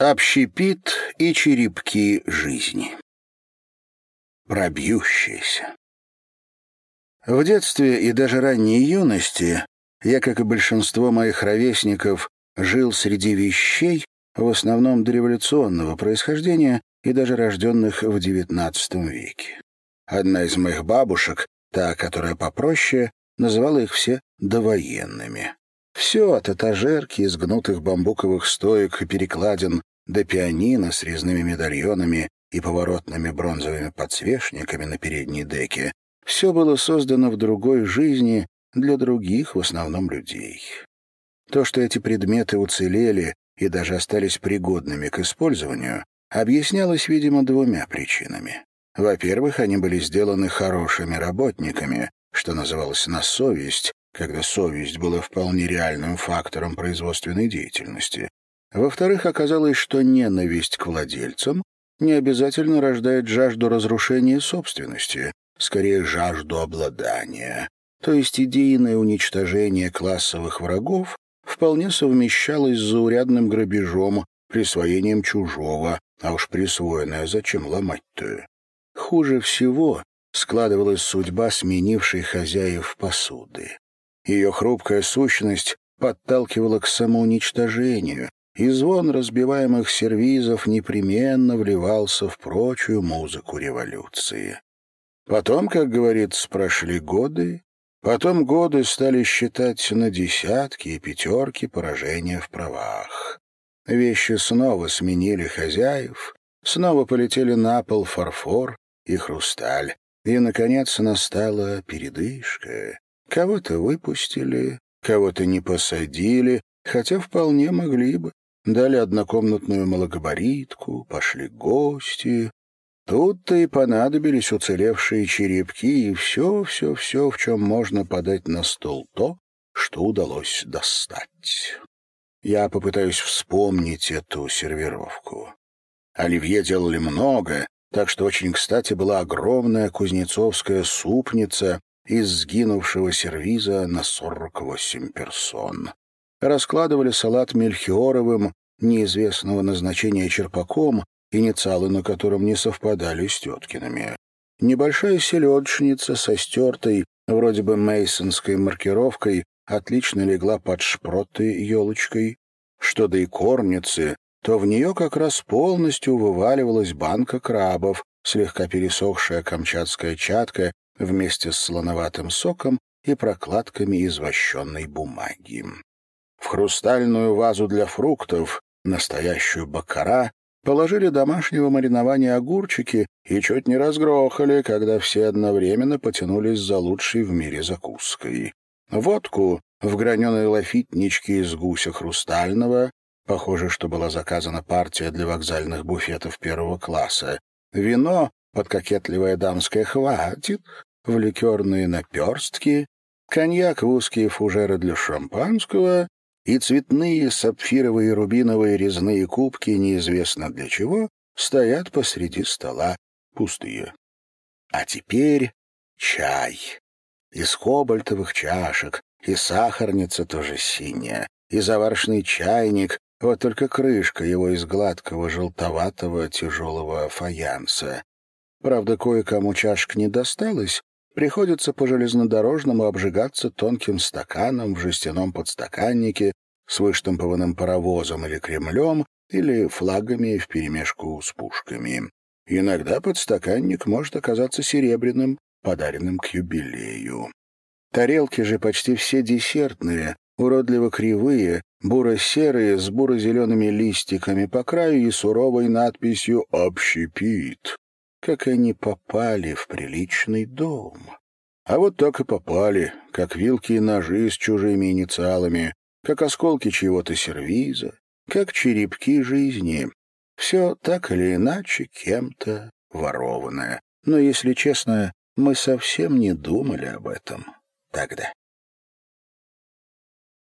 Общепит и черепки жизни. Пробьющиеся. В детстве и даже ранней юности я, как и большинство моих ровесников, жил среди вещей, в основном дореволюционного происхождения и даже рожденных в XIX веке. Одна из моих бабушек, та, которая попроще, называла их все довоенными. Все от этажерки из гнутых бамбуковых стоек и перекладин до пианино с резными медальонами и поворотными бронзовыми подсвечниками на передней деке, все было создано в другой жизни для других, в основном, людей. То, что эти предметы уцелели и даже остались пригодными к использованию, объяснялось, видимо, двумя причинами. Во-первых, они были сделаны хорошими работниками, что называлось «на совесть», когда совесть была вполне реальным фактором производственной деятельности. Во-вторых, оказалось, что ненависть к владельцам не обязательно рождает жажду разрушения собственности, скорее жажду обладания. То есть идейное уничтожение классовых врагов вполне совмещалось с заурядным грабежом, присвоением чужого, а уж присвоенное зачем ломать-то? Хуже всего складывалась судьба сменившей хозяев посуды. Ее хрупкая сущность подталкивала к самоуничтожению, и звон разбиваемых сервизов непременно вливался в прочую музыку революции. Потом, как говорится, прошли годы, потом годы стали считать на десятки и пятерки поражения в правах. Вещи снова сменили хозяев, снова полетели на пол фарфор и хрусталь, и, наконец, настала передышка. Кого-то выпустили, кого-то не посадили, хотя вполне могли бы. Дали однокомнатную малогабаритку, пошли гости. Тут-то и понадобились уцелевшие черепки и все-все-все, в чем можно подать на стол то, что удалось достать. Я попытаюсь вспомнить эту сервировку. Оливье делали много, так что очень кстати была огромная кузнецовская супница из сгинувшего сервиза на сорок восемь персон раскладывали салат мельхиоровым, неизвестного назначения черпаком, инициалы на котором не совпадали с теткиными. Небольшая селедочница со стертой, вроде бы мейсонской маркировкой, отлично легла под шпроты елочкой. Что до икорницы, то в нее как раз полностью вываливалась банка крабов, слегка пересохшая камчатская чатка вместе с слоноватым соком и прокладками из вощенной бумаги. Хрустальную вазу для фруктов, настоящую бакара, положили домашнего маринования огурчики и чуть не разгрохали, когда все одновременно потянулись за лучшей в мире закуской. Водку в граненой лафитничке из гуся хрустального, похоже, что была заказана партия для вокзальных буфетов первого класса, вино под кокетливое дамское «хватит», в ликерные наперстки, коньяк в узкие фужеры для шампанского и цветные сапфировые рубиновые резные кубки, неизвестно для чего, стоят посреди стола пустые. А теперь чай. Из кобальтовых чашек, и сахарница тоже синяя, и заварочный чайник, вот только крышка его из гладкого желтоватого тяжелого фаянса. Правда, кое-кому чашек не досталось, приходится по железнодорожному обжигаться тонким стаканом в жестяном подстаканнике с выштампованным паровозом или Кремлем, или флагами вперемешку с пушками. Иногда подстаканник может оказаться серебряным, подаренным к юбилею. Тарелки же почти все десертные, уродливо кривые, буро-серые, с буро-зелеными листиками по краю и суровой надписью «Общепит» как они попали в приличный дом. А вот так и попали, как вилки и ножи с чужими инициалами, как осколки чьего-то сервиза, как черепки жизни. Все так или иначе кем-то ворованное. Но, если честно, мы совсем не думали об этом тогда.